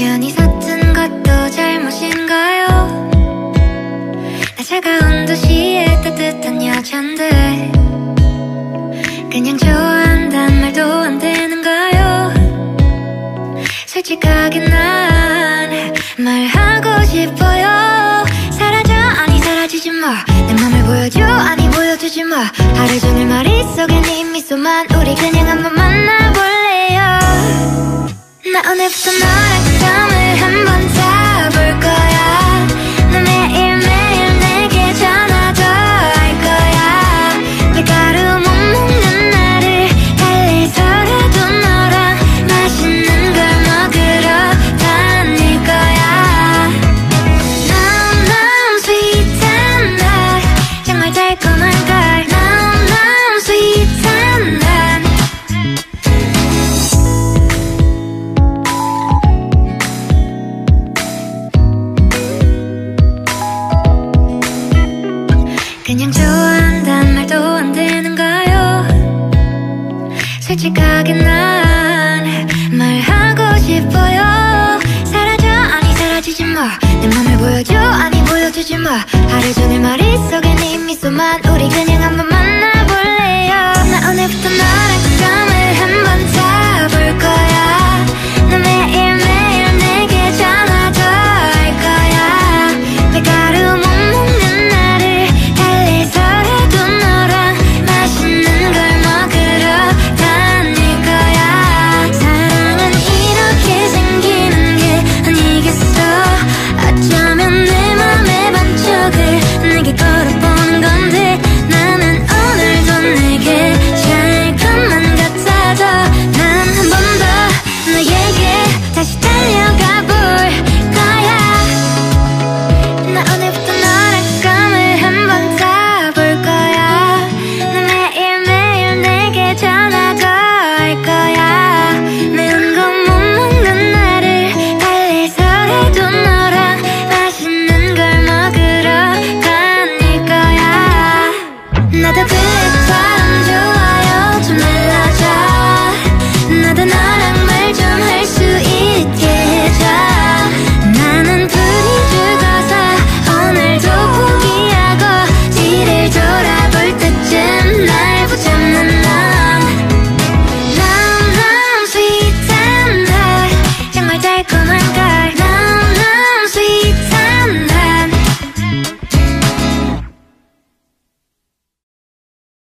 괜히 샀던 것도 잘못인가요? 나 차가운 도시에 따뜻한 여잔데 그냥 좋아한단 말도 안 되는가요? 솔직하게 난 말하고 싶어요. 사라져 아니 사라지지 마내 맘을 보여줘 아니 보여주지 마. 하루 종일 머릿속에 네 미소만 우리 그냥 한번 만나볼래요? 나 오늘부터 너랑 솔직하게 난 말하고 싶어요. 사라져 아니 사라지지 마내 맘을 보여줘 아니 보여주지 마. 하루 종일 머릿속에 네 미소만 우리 그냥 한번 만나볼래요. 나 오늘부터 너랑 잠